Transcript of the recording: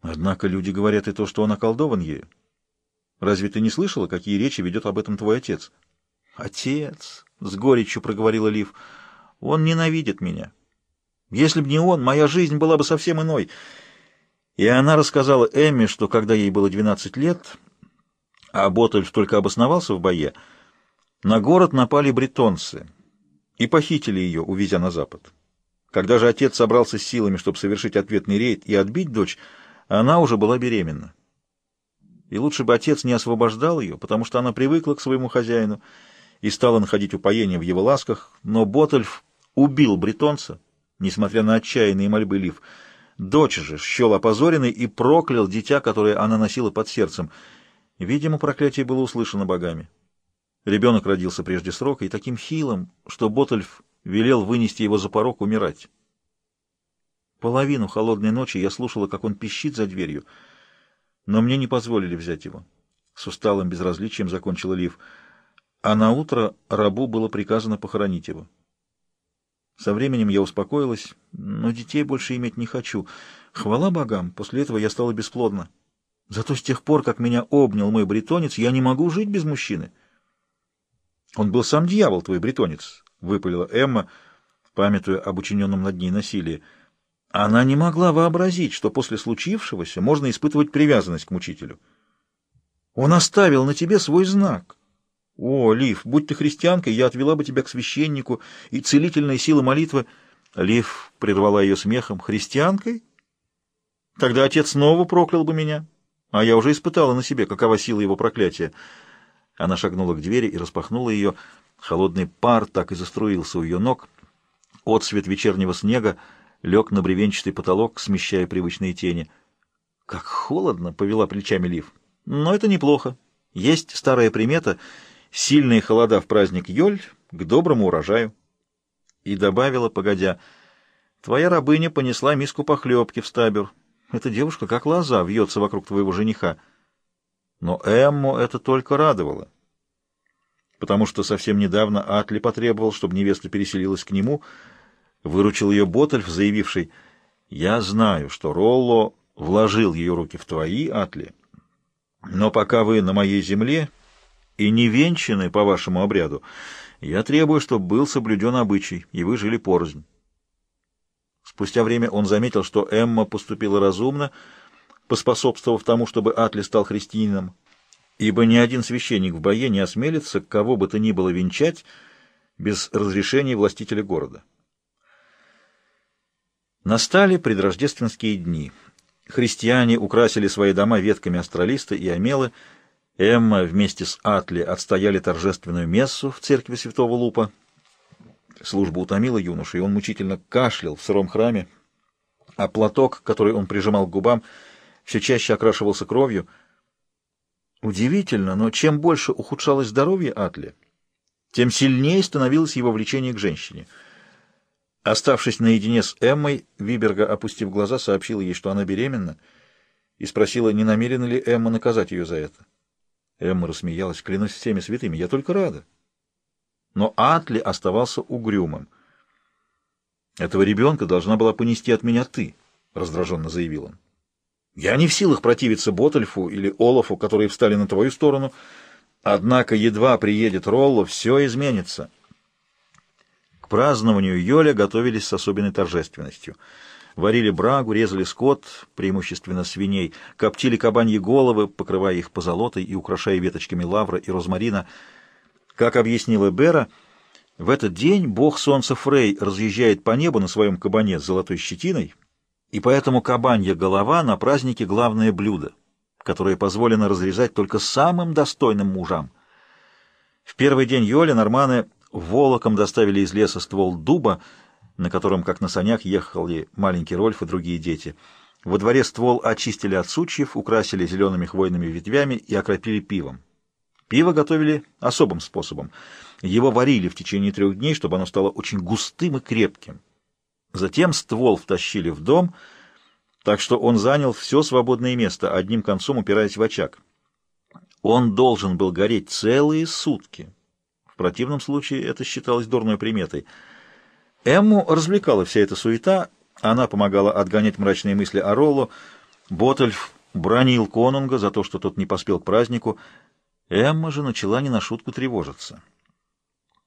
Однако люди говорят и то, что он околдован ею. Разве ты не слышала, какие речи ведет об этом твой отец? Отец, — с горечью проговорила Лив, — он ненавидит меня. Если б не он, моя жизнь была бы совсем иной. И она рассказала Эмме, что когда ей было 12 лет, а Ботальф только обосновался в бое, на город напали бретонцы и похитили ее, увезя на запад. Когда же отец собрался с силами, чтобы совершить ответный рейд и отбить дочь, она уже была беременна. И лучше бы отец не освобождал ее, потому что она привыкла к своему хозяину и стала находить упоение в его ласках, но Ботальф убил бретонца, несмотря на отчаянные мольбы Лив. Дочь же счел опозоренной и проклял дитя, которое она носила под сердцем. Видимо, проклятие было услышано богами. Ребенок родился прежде срока и таким хилым, что Ботальф велел вынести его за порог умирать. Половину холодной ночи я слушала, как он пищит за дверью, но мне не позволили взять его. С усталым безразличием закончила Лив, а на утро рабу было приказано похоронить его. Со временем я успокоилась, но детей больше иметь не хочу. Хвала богам, после этого я стала бесплодна. Зато с тех пор, как меня обнял мой бретонец, я не могу жить без мужчины. Он был сам дьявол, твой бретонец, — выпалила Эмма, памятуя об учиненном над ней насилии. Она не могла вообразить, что после случившегося можно испытывать привязанность к мучителю. Он оставил на тебе свой знак. О, Лив, будь ты христианкой, я отвела бы тебя к священнику, и целительная сила молитвы... Лив прервала ее смехом. Христианкой? Тогда отец снова проклял бы меня. А я уже испытала на себе, какова сила его проклятия. Она шагнула к двери и распахнула ее. Холодный пар так и заструился у ее ног. Отсвет вечернего снега лег на бревенчатый потолок, смещая привычные тени. «Как холодно!» — повела плечами Лив. «Но это неплохо. Есть старая примета — сильные холода в праздник Йоль к доброму урожаю». И добавила, погодя, «Твоя рабыня понесла миску похлебки в стабер. Эта девушка, как лоза, вьется вокруг твоего жениха». Но Эмму это только радовало, потому что совсем недавно Атли потребовал, чтобы невеста переселилась к нему — Выручил ее Ботальф, заявивший, «Я знаю, что Ролло вложил ее руки в твои, Атли, но пока вы на моей земле и не венчаны по вашему обряду, я требую, чтобы был соблюден обычай, и вы жили порознь». Спустя время он заметил, что Эмма поступила разумно, поспособствовав тому, чтобы Атли стал христианином, ибо ни один священник в бое не осмелится кого бы то ни было венчать без разрешения властителя города. Настали предрождественские дни. Христиане украсили свои дома ветками астролиста и омелы. Эмма вместе с Атли отстояли торжественную мессу в церкви святого Лупа. Служба утомила юношу, и он мучительно кашлял в сыром храме, а платок, который он прижимал к губам, все чаще окрашивался кровью. Удивительно, но чем больше ухудшалось здоровье Атли, тем сильнее становилось его влечение к женщине — Оставшись наедине с Эммой, Виберга, опустив глаза, сообщила ей, что она беременна, и спросила, не намерена ли Эмма наказать ее за это. Эмма рассмеялась. «Клянусь всеми святыми, я только рада». Но Атли оставался угрюмым. «Этого ребенка должна была понести от меня ты», — раздраженно заявил он. «Я не в силах противиться Ботальфу или Олафу, которые встали на твою сторону, однако едва приедет Ролло, все изменится». Празднованию Йоля готовились с особенной торжественностью. Варили брагу, резали скот, преимущественно свиней, коптили кабаньи головы, покрывая их позолотой и украшая веточками лавра и розмарина. Как объяснила Бера, в этот день бог солнца Фрей разъезжает по небу на своем кабане с золотой щетиной, и поэтому кабанья голова на празднике главное блюдо, которое позволено разрезать только самым достойным мужам. В первый день Йоля норманы волоком доставили из леса ствол дуба, на котором, как на санях, ехали маленький Рольф и другие дети. Во дворе ствол очистили от сучьев, украсили зелеными хвойными ветвями и окропили пивом. Пиво готовили особым способом. Его варили в течение трех дней, чтобы оно стало очень густым и крепким. Затем ствол втащили в дом, так что он занял все свободное место, одним концом упираясь в очаг. Он должен был гореть целые сутки противном случае это считалось дурной приметой. Эмму развлекала вся эта суета, она помогала отгонять мрачные мысли о Ролло, Ботальф бронил конунга за то, что тот не поспел к празднику. Эмма же начала не на шутку тревожиться.